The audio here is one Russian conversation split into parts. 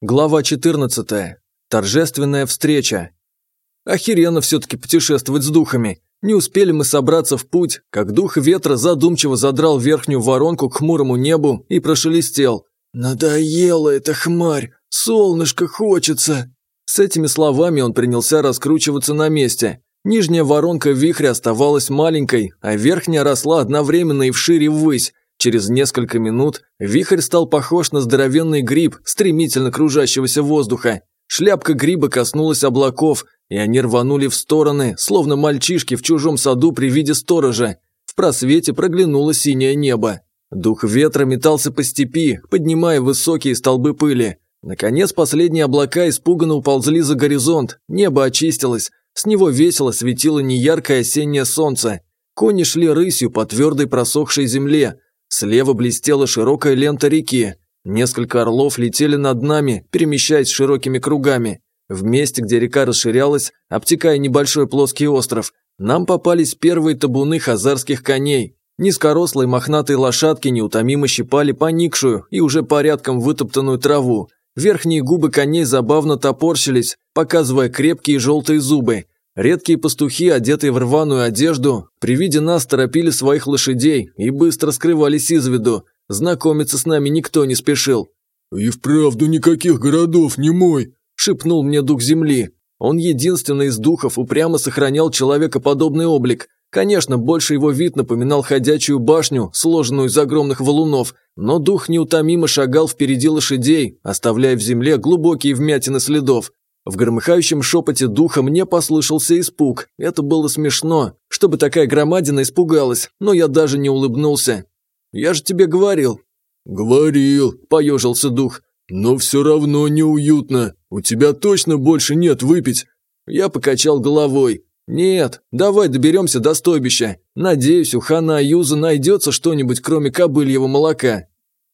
Глава 14. Торжественная встреча. Охеренно все-таки путешествовать с духами. Не успели мы собраться в путь, как дух ветра задумчиво задрал верхнюю воронку к хмурому небу и прошелестел. «Надоело эта хмарь! Солнышко хочется!» С этими словами он принялся раскручиваться на месте. Нижняя воронка вихря оставалась маленькой, а верхняя росла одновременно и вширь, и ввысь. Через несколько минут вихрь стал похож на здоровенный гриб, стремительно кружащегося воздуха. Шляпка гриба коснулась облаков, и они рванули в стороны, словно мальчишки в чужом саду при виде сторожа. В просвете проглянуло синее небо. Дух ветра метался по степи, поднимая высокие столбы пыли. Наконец последние облака испуганно уползли за горизонт, небо очистилось, с него весело светило неяркое осеннее солнце. Кони шли рысью по твердой просохшей земле, Слева блестела широкая лента реки. Несколько орлов летели над нами, перемещаясь широкими кругами. В месте, где река расширялась, обтекая небольшой плоский остров, нам попались первые табуны хазарских коней. Низкорослые мохнатые лошадки неутомимо щипали поникшую и уже порядком вытоптанную траву. Верхние губы коней забавно топорщились, показывая крепкие желтые зубы. Редкие пастухи, одетые в рваную одежду, при виде нас торопили своих лошадей и быстро скрывались из виду. Знакомиться с нами никто не спешил. «И вправду никаких городов не мой!» – шепнул мне дух земли. Он единственный из духов упрямо сохранял человекоподобный облик. Конечно, больше его вид напоминал ходячую башню, сложенную из огромных валунов, но дух неутомимо шагал впереди лошадей, оставляя в земле глубокие вмятины следов. В громыхающем шепоте духа мне послышался испуг. Это было смешно, чтобы такая громадина испугалась, но я даже не улыбнулся. «Я же тебе говорил». «Говорил», – поежился дух. «Но все равно неуютно. У тебя точно больше нет выпить». Я покачал головой. «Нет, давай доберемся до стойбища. Надеюсь, у хана Аюза найдется что-нибудь, кроме кобыльего молока».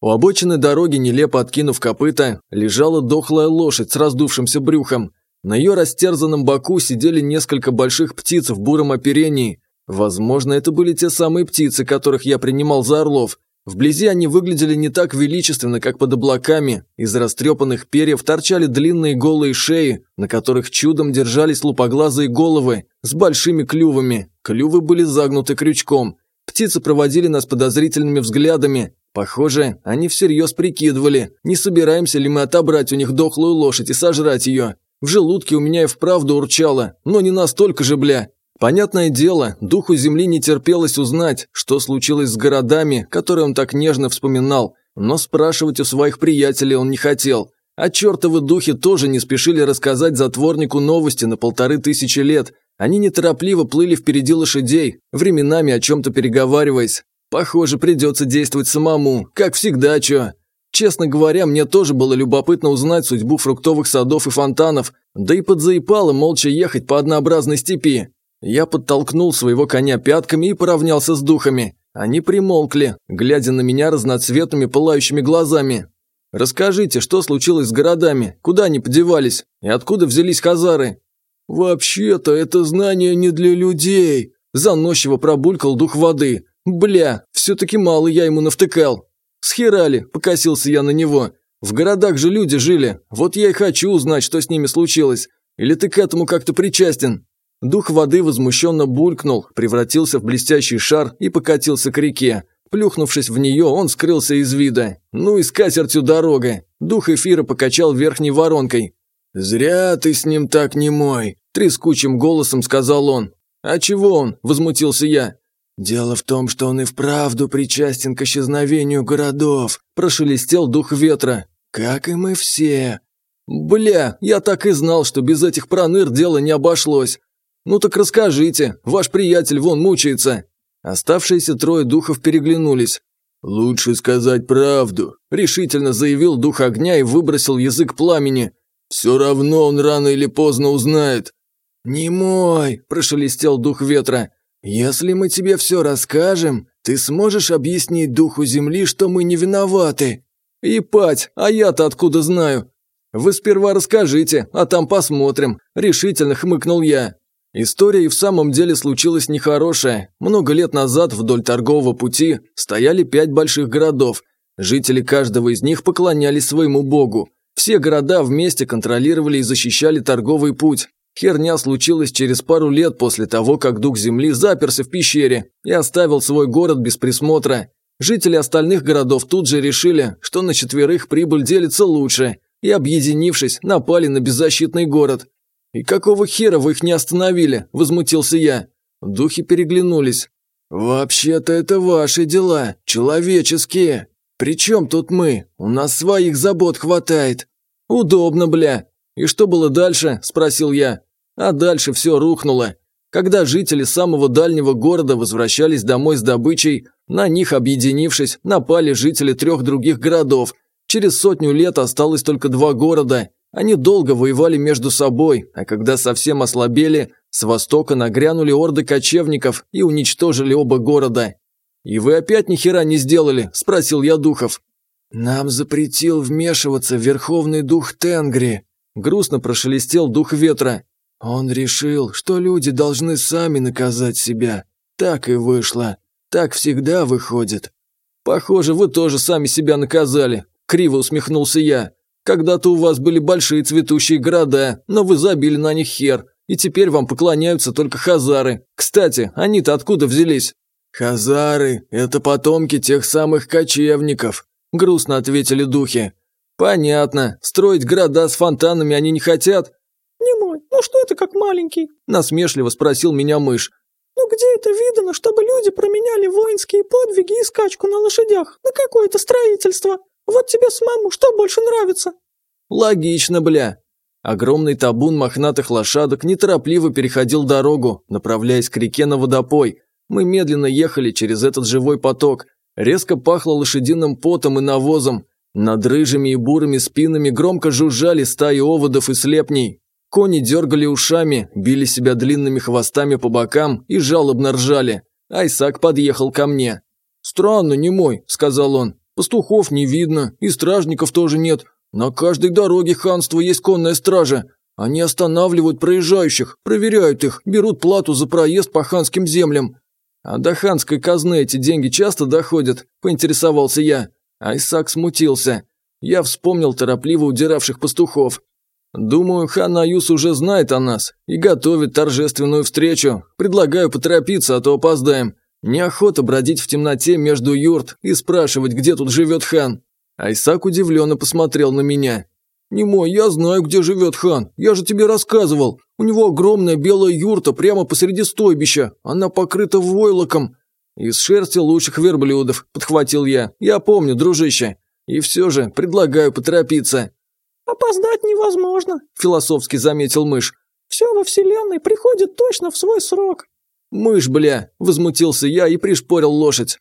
У обочины дороги, нелепо откинув копыта, лежала дохлая лошадь с раздувшимся брюхом. На ее растерзанном боку сидели несколько больших птиц в буром оперении. Возможно, это были те самые птицы, которых я принимал за орлов. Вблизи они выглядели не так величественно, как под облаками. Из растрепанных перьев торчали длинные голые шеи, на которых чудом держались лупоглазые головы с большими клювами. Клювы были загнуты крючком. Птицы проводили нас подозрительными взглядами. Похоже, они всерьез прикидывали, не собираемся ли мы отобрать у них дохлую лошадь и сожрать ее. В желудке у меня и вправду урчало, но не настолько же, бля. Понятное дело, духу земли не терпелось узнать, что случилось с городами, которые он так нежно вспоминал, но спрашивать у своих приятелей он не хотел. А чертовы духи тоже не спешили рассказать затворнику новости на полторы тысячи лет. Они неторопливо плыли впереди лошадей, временами о чем-то переговариваясь. Похоже, придется действовать самому, как всегда, чё. Честно говоря, мне тоже было любопытно узнать судьбу фруктовых садов и фонтанов, да и подзаипало молча ехать по однообразной степи. Я подтолкнул своего коня пятками и поравнялся с духами. Они примолкли, глядя на меня разноцветными пылающими глазами. «Расскажите, что случилось с городами, куда они подевались и откуда взялись хазары?» «Вообще-то это знание не для людей», – заносчиво пробулькал дух воды. «Бля, все-таки мало я ему навтыкал». Схерали, покосился я на него. В городах же люди жили. Вот я и хочу узнать, что с ними случилось. Или ты к этому как-то причастен?» Дух воды возмущенно булькнул, превратился в блестящий шар и покатился к реке. Плюхнувшись в нее, он скрылся из вида. Ну и с катертью дорога. Дух эфира покачал верхней воронкой. «Зря ты с ним так не мой», – трескучим голосом сказал он. «А чего он?» – возмутился я. Дело в том, что он и вправду причастен к исчезновению городов. Прошелестел дух ветра. Как и мы все. Бля, я так и знал, что без этих проныр дело не обошлось. Ну так расскажите, ваш приятель вон мучается. Оставшиеся трое духов переглянулись. «Лучше сказать правду», – решительно заявил дух огня и выбросил язык пламени. «Все равно он рано или поздно узнает». «Не мой», – прошелестел дух ветра. «Если мы тебе все расскажем, ты сможешь объяснить духу земли, что мы не виноваты?» И пать, а я-то откуда знаю?» «Вы сперва расскажите, а там посмотрим», – решительно хмыкнул я. История и в самом деле случилась нехорошая. Много лет назад вдоль торгового пути стояли пять больших городов. Жители каждого из них поклонялись своему богу. Все города вместе контролировали и защищали торговый путь, Херня случилась через пару лет после того, как дух Земли заперся в пещере и оставил свой город без присмотра. Жители остальных городов тут же решили, что на четверых прибыль делится лучше, и, объединившись, напали на беззащитный город. «И какого хера вы их не остановили?» – возмутился я. Духи переглянулись. «Вообще-то это ваши дела, человеческие. Причем тут мы? У нас своих забот хватает. Удобно, бля. И что было дальше?» – спросил я. А дальше все рухнуло. Когда жители самого дальнего города возвращались домой с добычей, на них, объединившись, напали жители трех других городов. Через сотню лет осталось только два города. Они долго воевали между собой, а когда совсем ослабели, с востока нагрянули орды кочевников и уничтожили оба города. «И вы опять ни хера не сделали?» – спросил я Духов. «Нам запретил вмешиваться Верховный Дух Тенгри», – грустно прошелестел Дух Ветра. Он решил, что люди должны сами наказать себя. Так и вышло. Так всегда выходит. Похоже, вы тоже сами себя наказали. Криво усмехнулся я. Когда-то у вас были большие цветущие города, но вы забили на них хер. И теперь вам поклоняются только хазары. Кстати, они-то откуда взялись? Хазары – это потомки тех самых кочевников, грустно ответили духи. Понятно, строить города с фонтанами они не хотят, не мой, ну что ты как маленький?» Насмешливо спросил меня мышь. «Ну где это видано, чтобы люди променяли воинские подвиги и скачку на лошадях на какое-то строительство? Вот тебе с маму что больше нравится?» «Логично, бля». Огромный табун мохнатых лошадок неторопливо переходил дорогу, направляясь к реке на водопой. Мы медленно ехали через этот живой поток. Резко пахло лошадиным потом и навозом. Над рыжими и бурыми спинами громко жужжали стаи оводов и слепней. Кони дергали ушами, били себя длинными хвостами по бокам и жалобно ржали. Айсак подъехал ко мне. «Странно, не мой», – сказал он. «Пастухов не видно, и стражников тоже нет. На каждой дороге ханства есть конная стража. Они останавливают проезжающих, проверяют их, берут плату за проезд по ханским землям». «А до ханской казны эти деньги часто доходят?» – поинтересовался я. Айсак смутился. Я вспомнил торопливо удиравших пастухов. Думаю, хан Аюс уже знает о нас и готовит торжественную встречу. Предлагаю поторопиться, а то опоздаем. Неохота бродить в темноте между юрт и спрашивать, где тут живет хан. Айсак удивленно посмотрел на меня. Не мой, я знаю, где живет хан. Я же тебе рассказывал. У него огромная белая юрта прямо посреди стойбища. Она покрыта войлоком. Из шерсти лучших верблюдов», – подхватил я. «Я помню, дружище. И все же предлагаю поторопиться». Опоздать невозможно, философски заметил мышь. Все во Вселенной приходит точно в свой срок. Мышь, бля, возмутился я и пришпорил лошадь.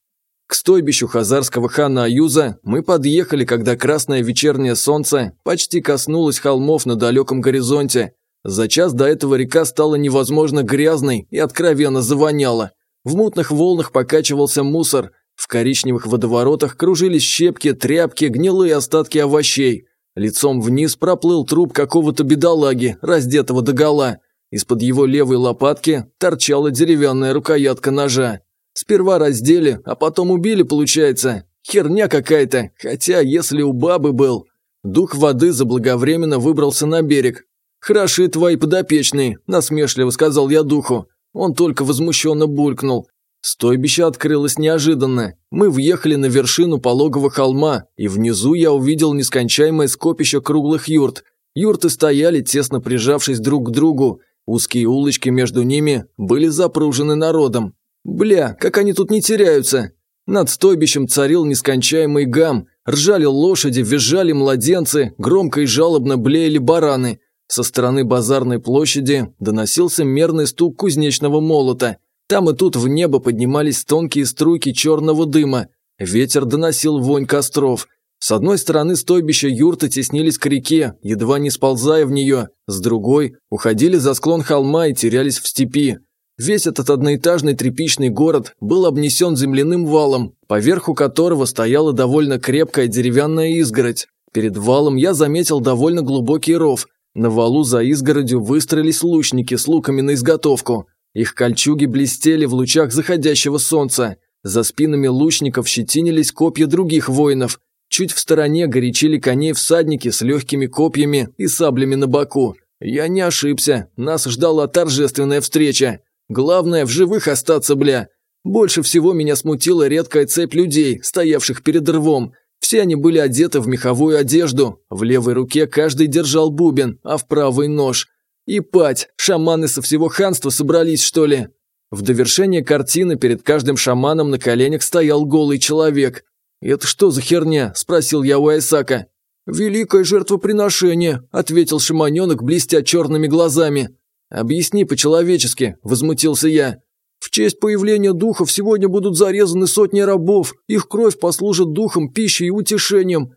К стойбищу хазарского хана Аюза мы подъехали, когда красное вечернее солнце почти коснулось холмов на далеком горизонте. За час до этого река стала невозможно грязной и откровенно завоняла. В мутных волнах покачивался мусор, в коричневых водоворотах кружились щепки, тряпки, гнилые остатки овощей – Лицом вниз проплыл труп какого-то бедолаги, раздетого до догола. Из-под его левой лопатки торчала деревянная рукоятка ножа. Сперва раздели, а потом убили, получается. Херня какая-то, хотя если у бабы был. Дух воды заблаговременно выбрался на берег. «Хороши твои подопечные», – насмешливо сказал я духу. Он только возмущенно булькнул. Стойбище открылось неожиданно. Мы въехали на вершину пологого холма, и внизу я увидел нескончаемое скопище круглых юрт. Юрты стояли, тесно прижавшись друг к другу. Узкие улочки между ними были запружены народом. Бля, как они тут не теряются! Над стойбищем царил нескончаемый гам. Ржали лошади, визжали младенцы, громко и жалобно блеяли бараны. Со стороны базарной площади доносился мерный стук кузнечного молота – там и тут в небо поднимались тонкие струйки черного дыма. Ветер доносил вонь костров. С одной стороны стойбища юрты теснились к реке, едва не сползая в нее, с другой уходили за склон холма и терялись в степи. Весь этот одноэтажный трепичный город был обнесен земляным валом, поверху которого стояла довольно крепкая деревянная изгородь. Перед валом я заметил довольно глубокий ров. На валу за изгородью выстроились лучники с луками на изготовку. Их кольчуги блестели в лучах заходящего солнца. За спинами лучников щетинились копья других воинов. Чуть в стороне горячили коней всадники с легкими копьями и саблями на боку. Я не ошибся, нас ждала торжественная встреча. Главное, в живых остаться, бля. Больше всего меня смутила редкая цепь людей, стоявших перед рвом. Все они были одеты в меховую одежду. В левой руке каждый держал бубен, а в правой – нож. Ипать, шаманы со всего ханства собрались, что ли? В довершение картины перед каждым шаманом на коленях стоял голый человек. «Это что за херня?» – спросил я у Айсака. «Великое жертвоприношение», – ответил шаманенок, блестя черными глазами. «Объясни по-человечески», – возмутился я. «В честь появления духов сегодня будут зарезаны сотни рабов, их кровь послужит духом, пищей и утешением».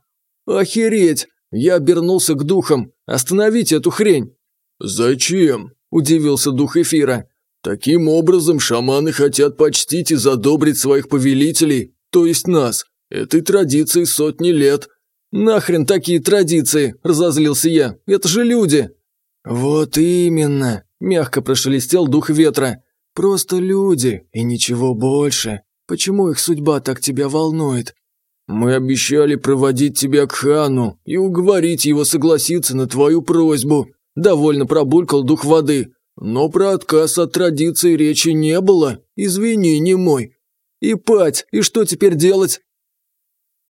«Охереть!» – я обернулся к духам. «Остановите эту хрень!» «Зачем?» – удивился дух эфира. «Таким образом шаманы хотят почтить и задобрить своих повелителей, то есть нас. Этой традиции сотни лет». «Нахрен такие традиции?» – разозлился я. «Это же люди!» «Вот именно!» – мягко прошелестел дух ветра. «Просто люди, и ничего больше. Почему их судьба так тебя волнует?» «Мы обещали проводить тебя к хану и уговорить его согласиться на твою просьбу», довольно пробулькал дух воды. Но про отказ от традиции речи не было, извини, не мой. И пать, и что теперь делать?